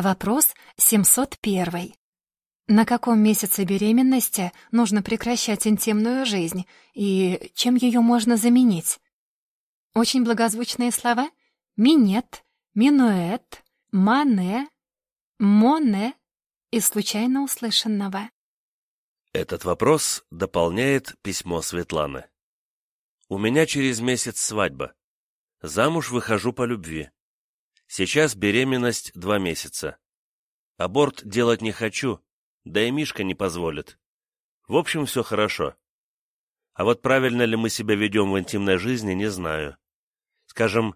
Вопрос 701. На каком месяце беременности нужно прекращать интимную жизнь и чем ее можно заменить? Очень благозвучные слова «минет», «минуэт», «мане», «моне» из случайно услышанного. Этот вопрос дополняет письмо Светланы. У меня через месяц свадьба. Замуж выхожу по любви. Сейчас беременность два месяца. Аборт делать не хочу, да и Мишка не позволит. В общем, все хорошо. А вот правильно ли мы себя ведем в интимной жизни, не знаю. Скажем,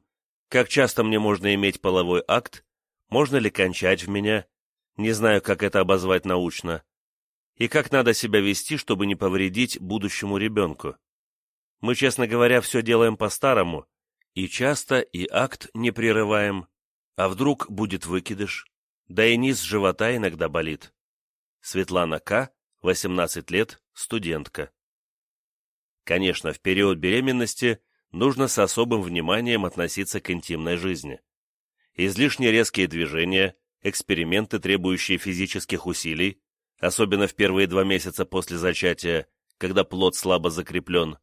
как часто мне можно иметь половой акт, можно ли кончать в меня, не знаю, как это обозвать научно, и как надо себя вести, чтобы не повредить будущему ребенку. Мы, честно говоря, все делаем по-старому, и часто и акт не прерываем, а вдруг будет выкидыш? Да и низ живота иногда болит. Светлана К., 18 лет, студентка. Конечно, в период беременности нужно с особым вниманием относиться к интимной жизни. Излишне резкие движения, эксперименты, требующие физических усилий, особенно в первые два месяца после зачатия, когда плод слабо закреплен,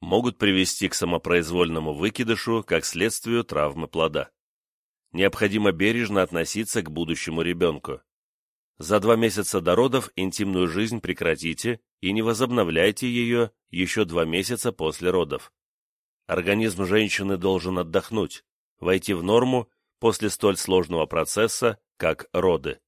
могут привести к самопроизвольному выкидышу как следствию травмы плода необходимо бережно относиться к будущему ребенку. За два месяца до родов интимную жизнь прекратите и не возобновляйте ее еще два месяца после родов. Организм женщины должен отдохнуть, войти в норму после столь сложного процесса, как роды.